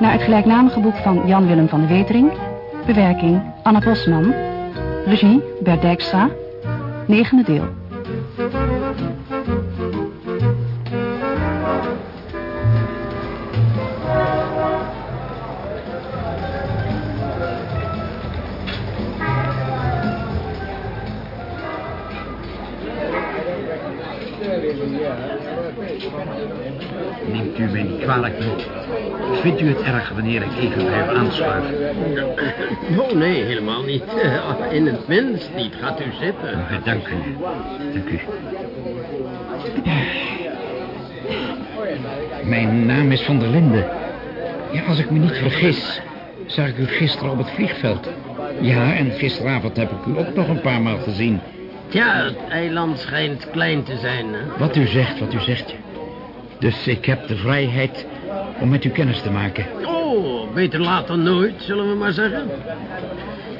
Naar het gelijknamige boek van Jan Willem van Wetering. Bewerking Anna Bosman. Regie Bert Dijkstra. Negende deel. Neemt u mij niet kwalijk, Vindt u het erg wanneer ik even aanschuiven? Oh, nee, helemaal niet. In het minst niet. Gaat u zitten. Eh, Dank u. Dank u. Mijn naam is Van der Linden. Ja, als ik me niet vergis, zag ik u gisteren op het vliegveld. Ja, en gisteravond heb ik u ook nog een paar maal gezien. Tja, het eiland schijnt klein te zijn, hè? Wat u zegt, wat u zegt. Dus ik heb de vrijheid om met u kennis te maken. Oh, beter laat dan nooit, zullen we maar zeggen.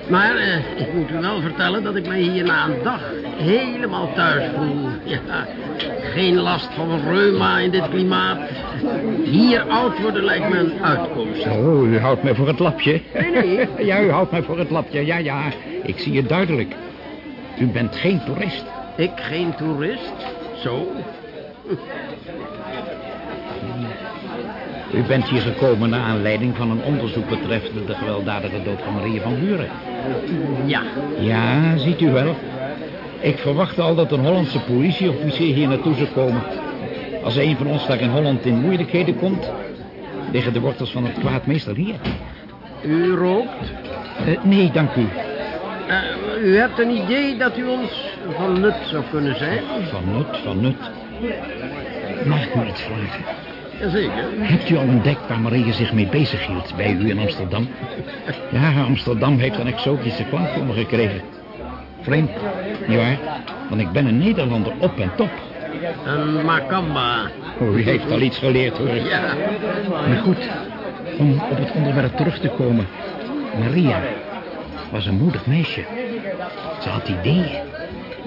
Maar eh, ik moet u wel vertellen dat ik mij hier na een dag helemaal thuis voel. Ja, geen last van reuma in dit klimaat. Hier oud worden lijkt me een uitkomst. Oh, u houdt mij voor het lapje. Nee, nee. ja, u houdt mij voor het lapje. Ja, ja, ik zie het duidelijk. U bent geen toerist. Ik geen toerist? Zo? U bent hier gekomen naar aanleiding van een onderzoek betreffende de gewelddadige dood van Marie van Buren. Ja. Ja, ziet u wel. Ik verwachtte al dat een Hollandse politieofficier hier naartoe zou komen. Als een van ons daar in Holland in moeilijkheden komt... liggen de wortels van het kwaad meestal hier. U rookt? Eh, nee, dank u. Uh, u hebt een idee dat u ons van nut zou kunnen zijn? Van nut, van nut. Mag ik u iets vragen? Jazeker. Hebt u al ontdekt waar Marie zich mee bezighield bij u in Amsterdam? Ja, Amsterdam heeft een exotische klank voor me gekregen. Vreemd, nietwaar? Want ik ben een Nederlander op en top. Een Makamba. Oh, u heeft al iets geleerd, hoor. Ja. Maar goed, om op het onderwerp terug te komen. Maria was een moedig meisje. Ze had ideeën.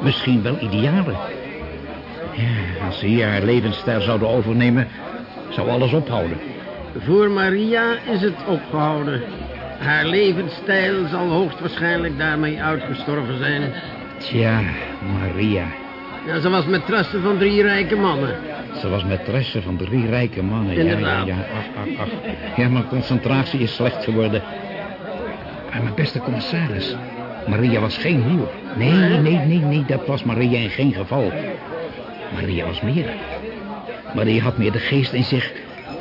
Misschien wel idealen. Ja, als ze hier haar levensstijl zouden overnemen... zou alles ophouden. Voor Maria is het opgehouden. Haar levensstijl zal hoogstwaarschijnlijk daarmee uitgestorven zijn. Tja, Maria. Ja, ze was maîtresse van drie rijke mannen. Ze was maîtresse van drie rijke mannen. Inderdaad. Ja, ja, ja. Ach, ach, ach. Ja, mijn concentratie is slecht geworden. Maar mijn beste commissaris... Maria was geen hoer. Nee, nee, nee, nee, dat was Maria in geen geval. Maria was meer. Maria had meer de geest in zich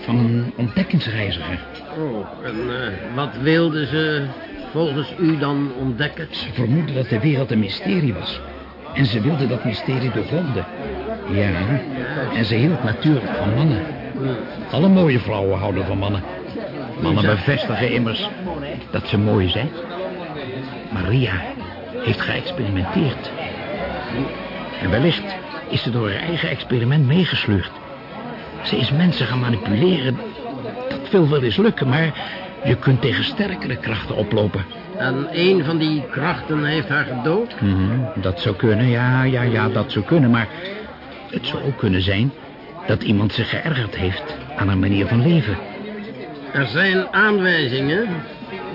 van een ontdekkingsreiziger. Oh, en uh, wat wilde ze volgens u dan ontdekken? Ze vermoedde dat de wereld een mysterie was. En ze wilde dat mysterie doorgronden. Ja, en ze hield natuurlijk van mannen. Alle mooie vrouwen houden van mannen. Mannen bevestigen immers dat ze mooi zijn. Maria heeft geëxperimenteerd. En wellicht is ze door haar eigen experiment meegesleurd. Ze is mensen gaan manipuleren. Dat wil wel eens lukken, maar je kunt tegen sterkere krachten oplopen. En een van die krachten heeft haar gedood? Mm -hmm, dat zou kunnen, ja, ja, ja, dat zou kunnen. Maar het zou ook kunnen zijn dat iemand zich geërgerd heeft aan haar manier van leven. Er zijn aanwijzingen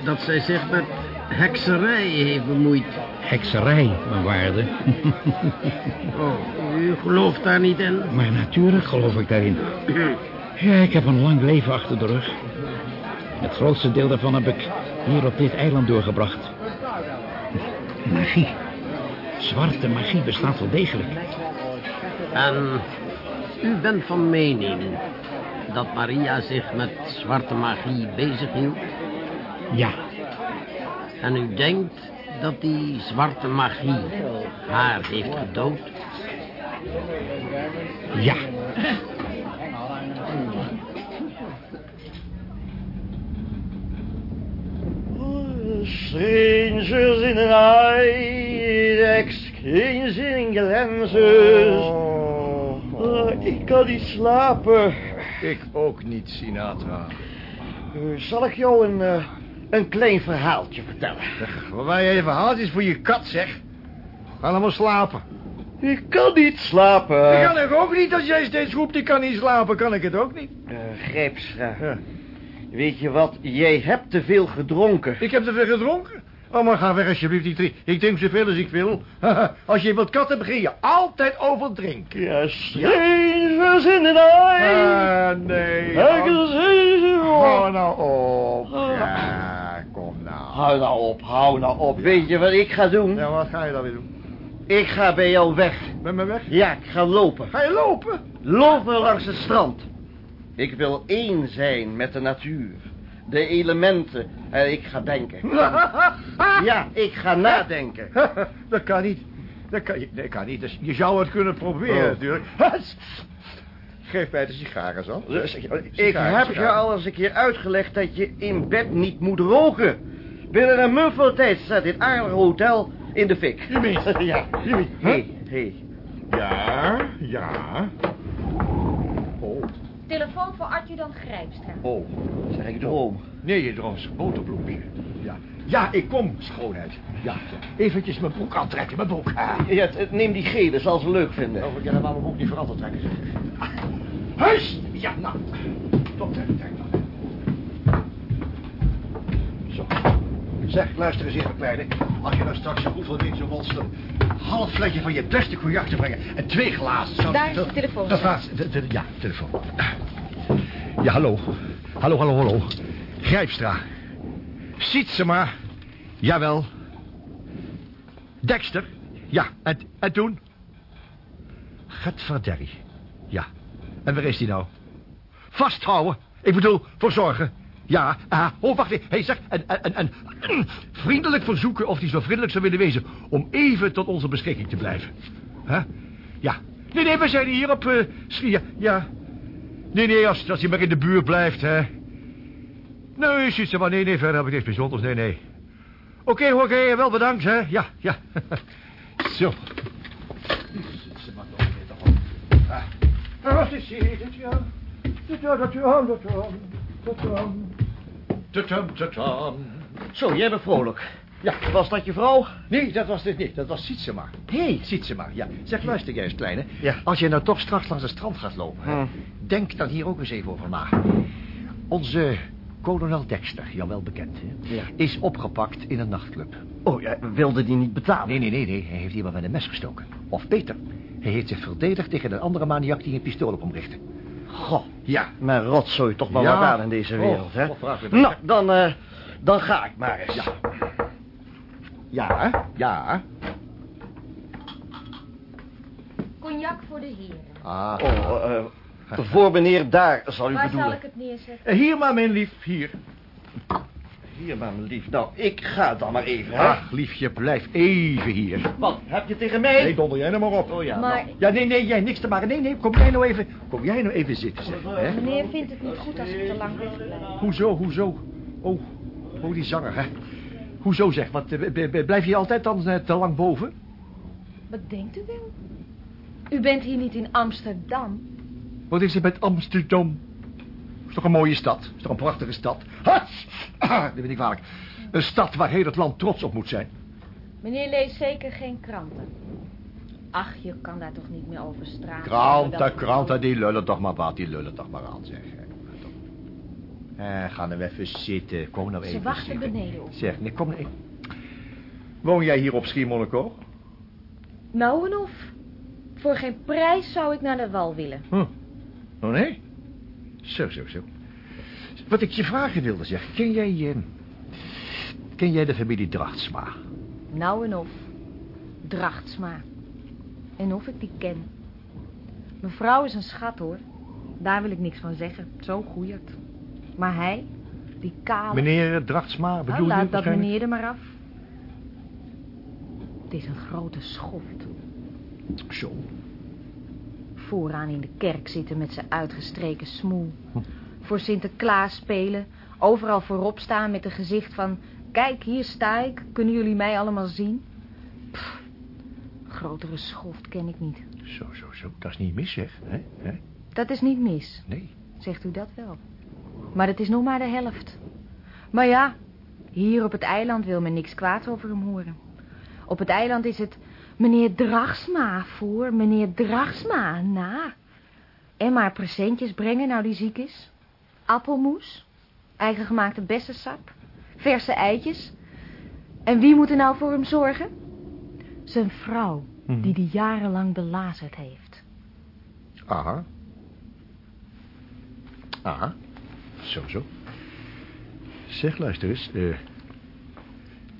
dat zij zich met hekserij heeft bemoeid. Hekserij, mijn waarde. oh, u gelooft daar niet in? Maar natuurlijk geloof ik daarin. Ja, ik heb een lang leven achter de rug. Het grootste deel daarvan heb ik hier op dit eiland doorgebracht. Magie. Zwarte magie bestaat wel degelijk. En u bent van mening dat Maria zich met zwarte magie bezighield? Ja. En u denkt dat die zwarte magie haar heeft gedood? Ja. Strangers in the night, in glances. Oh, ik kan niet slapen. Ik ook niet, Sinatra. Uh, zal ik jou een, uh, een klein verhaaltje vertellen? Wat wij even verhaaltjes voor je kat, zeg. Ga dan maar slapen. Ik kan niet slapen. Ik kan ik ook niet. Als jij steeds roept, ik kan niet slapen, kan ik het ook niet. Uh, Ja. weet je wat? Jij hebt te veel gedronken. Ik heb te veel gedronken. Oh, maar ga weg alsjeblieft. Ik drink, ik drink zoveel als ik wil. als je wilt katten, begin je altijd over drinken. Ja, strevers in de. Ah, nee. I Hou can see you. hou nou op. Ja, kom nou. Hou nou op, hou nou op. Weet je wat ik ga doen? Ja, wat ga je dan weer doen? Ik ga bij jou weg. Met me weg? Ja, ik ga lopen. Ga je lopen? Lopen langs het strand. Ik wil één zijn met de natuur. De elementen. En ik ga denken. Ja, ik ga nadenken. dat kan niet. Dat kan, dat kan niet. Dus je zou het kunnen proberen Oh. natuurlijk. Geef mij de sigaren zo. Dus ik Sigaren, heb je al eens een keer uitgelegd dat je in bed niet moet roken. Binnen een mum van tijd staat dit aardige hotel in de fik. Je meent. Ja. Je meent. Hé, hey, hey. Ja, ja. Oh, Telefoon voor adjudant Grijpstra. Oh, zeg ik droom. nee, je droomt boterbloempje. Ja. Ja, ik kom, schoonheid. Ja, eventjes mijn broek aantrekken, mijn broek. Ah. Ja, neem die gele, zal ze leuk vinden. Oh, ja, dan wou ik ook niet voor altijd trekken. zeg. Ah. Huis! Ja, nou. Tot trek, trek dan. Zo. Zeg, luister eens even, kleine. Als je nou straks een hoeveel wint zo monster... half flesje van je beste cognac te brengen... en twee glazen... Zou... Daar is de telefoon. Dat gaat... de- de- Ja, telefoon. Ja, hallo. Hallo, hallo, hallo. Grijpstra. Sietsema. Jawel. Dexter. Ja, en, en toen? Gadverderrie. Ja. En waar is die nou? Vasthouden. Ik bedoel, verzorgen. Ja, ah, oh, wacht even. Hey, zeg, en, en, en, en vriendelijk verzoeken of hij zo vriendelijk zou willen wezen... om even tot onze beschikking te blijven. Huh? Ja. Nee, nee, we zijn hier op uh. Ja. Nee, nee, als, als hij maar in de buurt blijft, hè. Nee, ziet ze maar. Nee, nee, verder heb ik niks bijzonders. Nee, nee. Oké, oké, wel bedankt, hè. Ja, ja. Zo. Is dit, ja? Dit, ja, dat, ja, dat, ja, dat, ja. Zo, jij bent vrolijk. Ja. Was dat je vrouw? Nee, dat was dit niet. Dat was Sietsema. Hé. Hey. Sietsema, ja. Zeg, luister jij eens, kleine. Ja. Als je nou toch straks langs het strand gaat lopen... hè, Hm. denk dan hier ook eens even over na. Onze kolonel Dexter, jou wel bekend, hè, Ja. is opgepakt in een nachtclub. Oh, ja, wilde die niet betalen? Nee, nee, nee, nee. Hij heeft iemand met een mes gestoken. Of beter, hij heeft zich verdedigd tegen een andere maniak die een pistool op hem richtte. Goh, Ja. maar rotzooi toch wel Ja. wat aan in deze Oh, wereld, hè? Nou, dan, eh, dan ga ik maar eens. Ja. Ja, ja. Cognac voor de heren. Ah. Oh, eh, voor meneer daar, zal u Waar zal bedoelen. ik het neerzetten? Hier maar, mijn lief, hier. Hier, maar mijn lief. Nou, ik ga dan maar even, hè? Ach, liefje, blijf even hier. Wat, heb je tegen mij? Nee, donder jij nou maar op. Oh ja, Maar nou. Ja, nee, nee, jij niks te maken. Nee, nee, kom jij nou even, kom jij nou even zitten, zeg. Hè? meneer vindt het niet goed als ik te lang wegblijf. Hoezo, hoezo? Oh, oh, die zanger, hè. Hoezo, zeg, wat, eh, blijf je altijd dan eh, te lang boven? Wat denkt u wel? U bent hier niet in Amsterdam. Wat is er met Amsterdam? Is toch een mooie stad? Is toch een prachtige stad? Hats! Ah, dat ben ik kwalijk. Een stad waar heel het land trots op moet zijn. Meneer leest zeker geen kranten. Ach, je kan daar toch niet meer over straat. Kranten, kranten, die lullen toch maar wat, die lullen toch maar aan, zeg. Eh, ga nou even zitten. Kom nou Ze even wachten zitten. beneden op. Zeg, nee, kom nou even. Woon jij hier op Schiermonnikoog? Nou en of. Voor geen prijs zou ik naar de wal willen. Hm. Oh nee? Zo, zo, zo. Wat ik je vragen wilde zeggen, ken jij, eh, ken jij de familie Drachtsma? Nou en of. Drachtsma. En of ik die ken. Mevrouw is een schat, hoor. Daar wil ik niks van zeggen. Zo goeierd. Maar hij, die kale... Meneer Drachtsma, Nou, bedoel je laat dat waarschijnlijk? meneer er maar af. Het is een grote schoft. Zo. Vooraan in de kerk zitten met zijn uitgestreken smoel. Hm. Voor Sinterklaas spelen. Overal voorop staan met een gezicht van... Kijk, hier sta ik. Kunnen jullie mij allemaal zien? Pff, grotere schoft ken ik niet. Zo, zo, zo. Dat is niet mis, zeg. Hè? Hè? Dat is niet mis, Nee. zegt u dat wel. Maar het is nog maar de helft. Maar ja, hier op het eiland wil men niks kwaads over hem horen. Op het eiland is het Meneer Dragsma voor meneer Dragsma na. En maar presentjes brengen nou die ziek is. Appelmoes, eigen gemaakte bessensap, verse eitjes. En wie moet er nou voor hem zorgen? Zijn vrouw, Mhm. die die jarenlang belazerd heeft. Aha. Aha. Zo, zo. Zeg, luister eens. eh,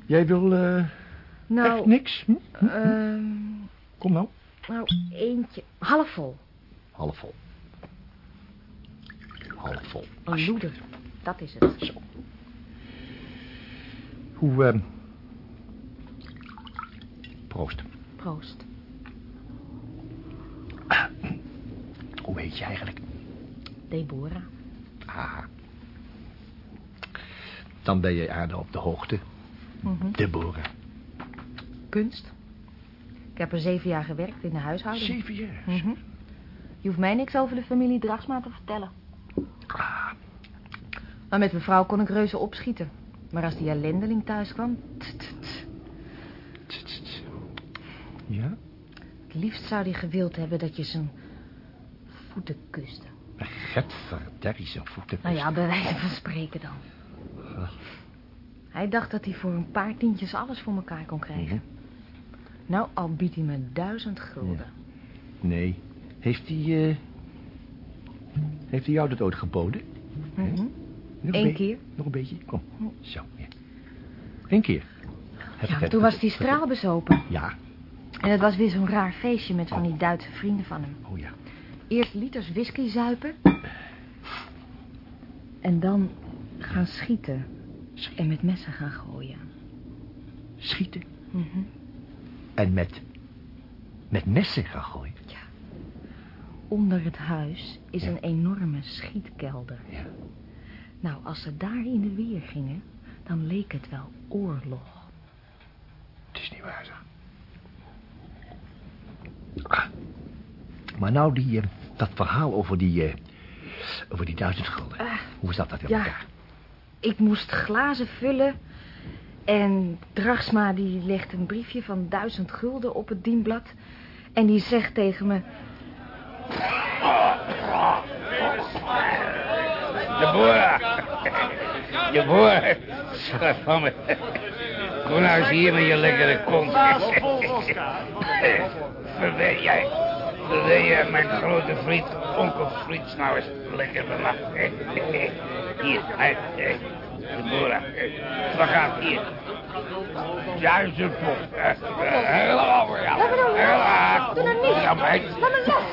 jij wil eh, Nou, echt niks? Hm? ehm, Kom nou. nou, eentje, half vol. Half vol. Half vol. Een loeder, dat is het. Zo. Hoe, ehm... Proost. Proost. Hoe heet je eigenlijk? Deborah. Ah. Dan ben je aardig op de hoogte. Mhm. Deborah. Kunst. Ik heb er zeven jaar gewerkt in de huishouding. Zeven jaar. Mhm. Je hoeft mij niks over de familie Dragsma te vertellen. Ah, Maar met mevrouw kon ik reuze opschieten. Maar als die ellendeling thuis kwam... Ja? Het liefst zou hij gewild hebben dat je zijn voeten kuste. Getverderrie zijn voeten. Nou ja, bij wijze van spreken dan. Hij dacht dat hij voor een paar tientjes alles voor elkaar kon krijgen. Nou, al biedt hij me duizend gulden. Nee. Heeft hij, eh... Heeft hij jou dat ooit geboden? Een Eén keer. Nog een beetje? Kom. Zo, ja. Eén keer. Heb Ja, het- toen was hij straalbezopen. Ja. En het was weer zo'n raar feestje met van die Duitse vrienden van hem. Oh ja. Eerst liters whisky zuipen. En dan gaan schieten. En met messen gaan gooien. Schieten. Mhm. En met... Met messen gaan gooien. Onder het huis is Ja. een enorme schietkelder. Ja. Nou, als ze daar in de weer gingen, dan leek het wel oorlog. Het is niet waar, zo. Ah. Maar nou, die, eh, dat verhaal over die... eh, over die duizend gulden. Hoe zat dat in ja. elkaar? Ik moest glazen vullen. En Dragsma die legt een briefje van duizend gulden op het dienblad. En die zegt tegen me... De boer. De boer. Schat van me. Kom nou eens hier met je lekkere kont. Verwen jij. Verwen jij mijn grote vriend, onkel Frits, nou eens lekker me. Hier, hij, hij. De boer. Wat gaat hier? Duizend pond. Helemaal over, ja. Laat me nou los. Doe nou niet. Ja, meid. Laat me los.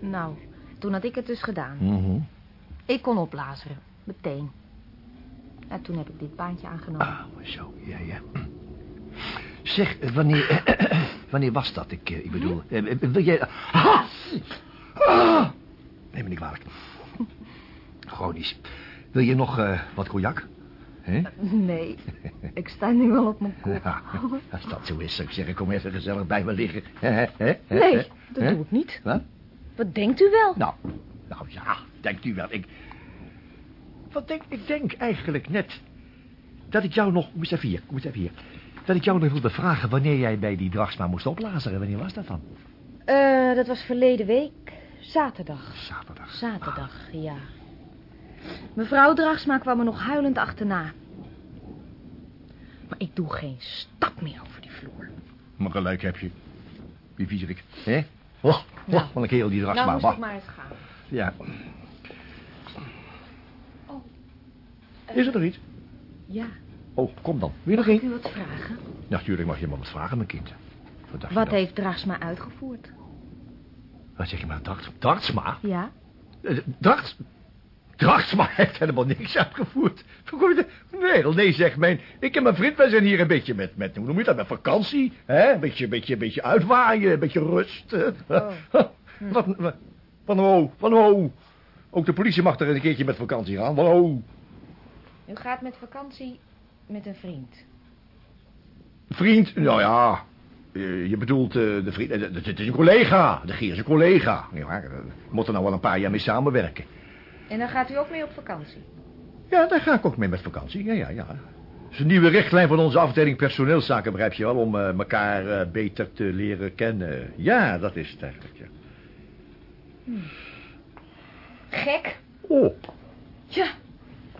Nou, toen had ik het dus gedaan. Mhm. Ik kon oplazeren. Meteen. En toen heb ik dit baantje aangenomen. Ah, zo, ja, ja. Zeg, wanneer, wanneer was dat? Ik, eh, ik bedoel, eh, eh, wil jij... Ah! Neem me niet kwalijk. Chronisch. Wil je nog eh, wat cognac? Hè? Nee, ik sta nu wel op mijn kop. Ja, als dat zo is, zou ik zeggen, kom even gezellig bij me liggen. Nee, dat doe ik niet. Wat? Wat denkt u wel? Nou, nou ja, denkt u wel. Ik, wat denk, ik denk eigenlijk net dat ik jou nog... Kom eens even hier, kom eens even hier. Dat ik jou nog wilde vragen wanneer jij bij die dragsma moest oplazeren. Wanneer was dat dan? Eh, dat was verleden week. Zaterdag. Zaterdag. Zaterdag, ja. Mevrouw Dragsma kwam er nog huilend achterna. Maar ik doe geen stap meer over die vloer. Maar gelijk heb je. Wie viezerik. Hè? Oh, oh, Nou. van een kerel die dragsma. nou moest ik maar eens gaan. Ja. Oh. Is er nog iets? Ja, Oh, kom dan. Wil je nog mag ik één? u wat vragen? Natuurlijk mag je me wat vragen, mijn kind. Wat, Wat heeft Dragsma uitgevoerd? Wat zeg je maar? Drachts, dragsma? Ja? Eh, Drachts... Dragsma heeft helemaal niks uitgevoerd. Er- Nee, nee, zeg mijn. Ik en mijn vriend, wij zijn hier een beetje met, met hoe noem je dat, met vakantie. Hè? Een beetje, beetje, beetje uitwaaien, een beetje rust. eh. Wat, wat, van ho, van ho. Ook de politie mag er een keertje met vakantie gaan, van ho. U gaat met vakantie met een vriend. Vriend, nou ja, je bedoelt eh, de vriend, eh, het is een collega. De Gier is een collega. Ja, maar, eh, we moeten nou wel een paar jaar mee samenwerken. En dan gaat u ook mee op vakantie? Ja, daar ga ik ook mee met vakantie. Ja, ja, ja. Dat is een nieuwe richtlijn van onze afdeling personeelszaken, begrijp je wel, om eh, elkaar eh, beter te leren kennen. Ja, dat is het eigenlijk, ja. Gek. Oh, Ja,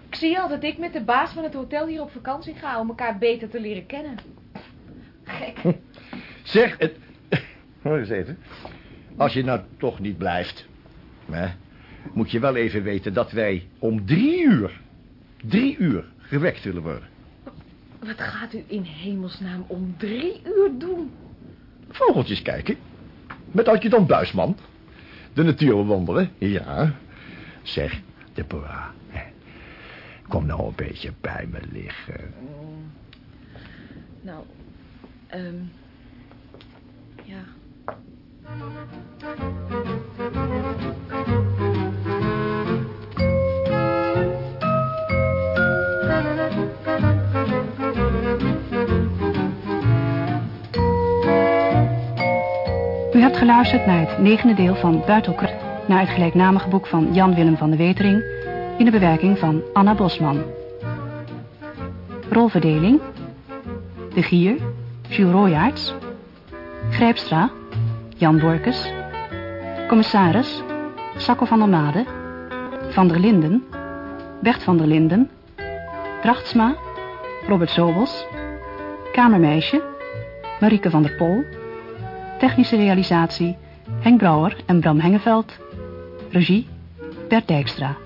ik zie al dat ik met de baas van het hotel hier op vakantie ga om elkaar beter te leren kennen. Gek. Zeg, het... Hoor eens even. Als je nou toch niet blijft, hè, moet je wel even weten dat wij om drie uur, drie uur gewekt willen worden. Wat gaat u in hemelsnaam om drie uur doen? Vogeltjes kijken. Met adjudant Buisman. De natuur bewonderen. Ja. Zeg, Deborah. hè, Kom nou een beetje bij me liggen. Nou, ehm... ja. U hebt geluisterd naar het negende deel van Buitelkruid... naar het gelijknamige boek van Jan Willem van de Wetering... in de bewerking van Anna Bosman. Rolverdeling. De Gier, Jules Royaerts. Grijpstra, Jan Borkes. Commissaris, Sacco van der Made. Van der Linden, Bert van der Linden. Drachtsma, Robert Sobels. Kamermeisje, Marieke van der Pol. Technische realisatie Henk Brouwer en Bram Hengeveld. Regie Bert Dijkstra.